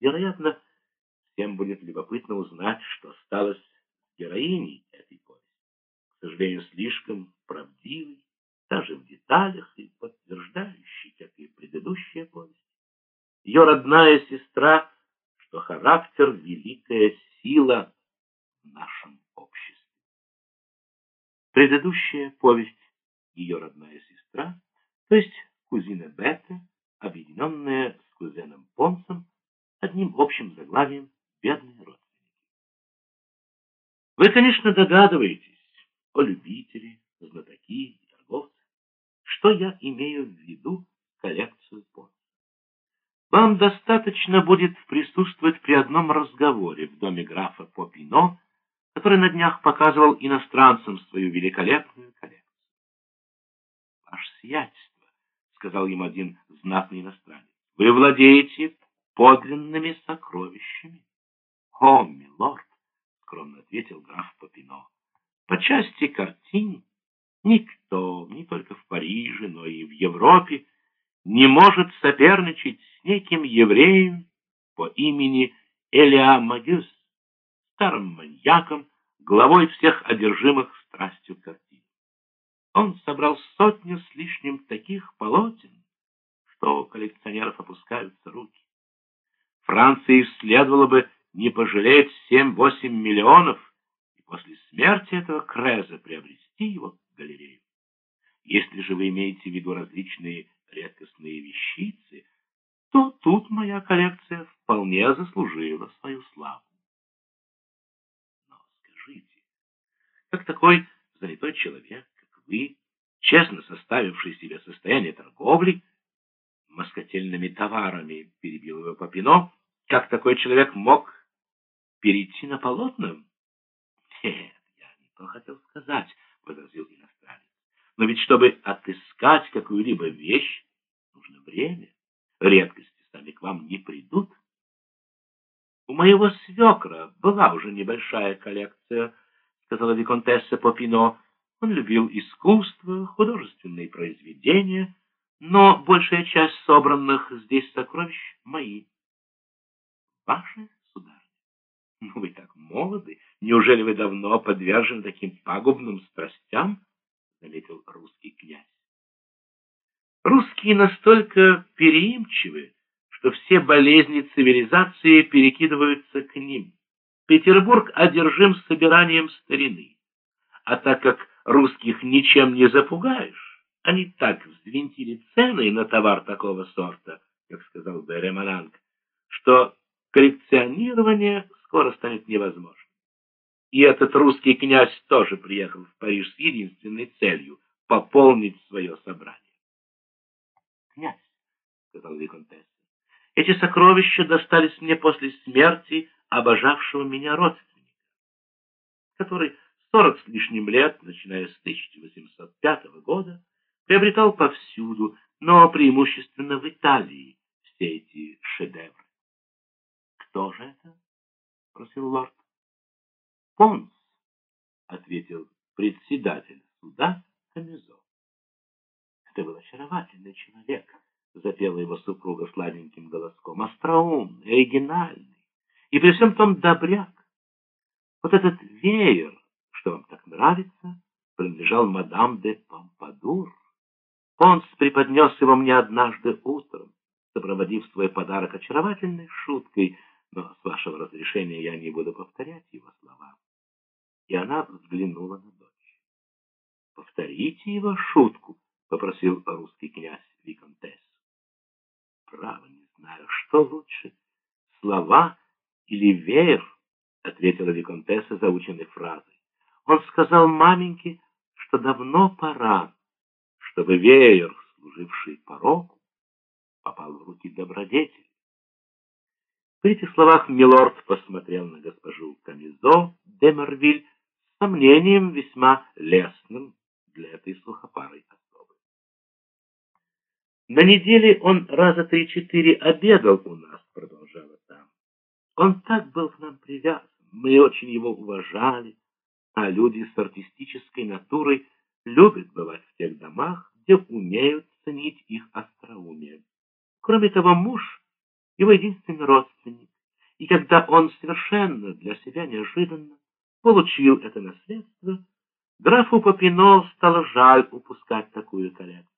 Вероятно, всем будет любопытно узнать, что стало с героиней этой повести. К сожалению, слишком правдивой, даже в деталях и подтверждающей, как и предыдущая повесть. Ее родная сестра, что характер — великая сила в нашем обществе. Предыдущая повесть «Ее родная сестра», то есть кузина Бетта, объединенная с кузеном Понсом, одним общим заглавием «Бедные родственники». Вы, конечно, догадываетесь, о любители, знатоки и торговцы, что я имею в виду коллекцию Понса. Вам достаточно будет присутствовать при одном разговоре в доме графа Попино, который на днях показывал иностранцам свою великолепную коллекцию. «Ваше сиятельство», — сказал им один знатный иностранец, — «вы владеете подлинными сокровищами». «О, милорд», — скромно ответил граф Попино, — «по части картин никто, не только в Париже, но и в Европе, не может соперничать с неким евреем по имени Элиа Магюс, старым маньяком, главой всех одержимых страстью картин. Он собрал сотню с лишним таких полотен, что у коллекционеров опускаются руки. Франции следовало бы не пожалеть 7-8 миллионов и после смерти этого Креза приобрести его галерею. Если же вы имеете в виду различные редкостные вещицы, то тут моя коллекция вполне заслужила свою славу. Но скажите, как такой занятой человек, как вы, честно составивший себе состояние торговли, москотельными товарами, перебил его Попино, как такой человек мог перейти на полотна? Нет, я не то хотел сказать, возразил иностранец. Но ведь чтобы отыскать какую-либо вещь, нужно время. Редкости сами к вам не придут. У моего свекра была уже небольшая коллекция, сказала виконтесса Попино. Он любил искусство, художественные произведения, но большая часть собранных здесь сокровищ мои. Ваши, сударь? Ну, вы так молоды. Неужели вы давно подвержены таким пагубным страстям? — заметил русский князь. Русские настолько переимчивы, что все болезни цивилизации перекидываются к ним. Петербург одержим собиранием старины. А так как русских ничем не запугаешь, они так взвинтили цены на товар такого сорта, как сказал бы Ремананг, что коллекционирование скоро станет невозможным. И этот русский князь тоже приехал в Париж с единственной целью — пополнить свое собрание. «Князь», — сказал Виконтесса, — «эти сокровища достались мне после смерти обожавшего меня родственника, который сорок с лишним лет, начиная с 1805 года, приобретал повсюду, но преимущественно в Италии, все эти шедевры. «Кто же это?» — спросил лорд. «Понс», — ответил председатель суда Камизо. «Это был очаровательный человек», — запела его супруга сладеньким голоском, «остроумный, оригинальный и при всем том добряк. Вот этот веер, что вам так нравится, принадлежал мадам де Помпадур. Понс преподнес его мне однажды утром, сопроводив свой подарок очаровательной шуткой, но с вашего разрешения я не буду повторять его слова и она взглянула на дочь. «Повторите его шутку», — попросил русский князь Виконтесс. «Право не знаю, что лучше, слова или веер?» — ответила Виконтесса заученной фразой. «Он сказал маменьке, что давно пора, чтобы веер, служивший пороку, попал в руки добродетели. При этих словах милорд посмотрел на госпожу Камизо де Мервиль сомнением весьма лестным для этой сухопарой особы. На неделе он раза три-четыре обедал у нас, продолжала там. Он так был к нам привязан, мы очень его уважали, а люди с артистической натурой любят бывать в тех домах, где умеют ценить их остроумие. Кроме того, муж, его единственный родственник, когда он совершенно для себя неожиданно получил это наследство, графу Попино стало жаль упускать такую коллекцию.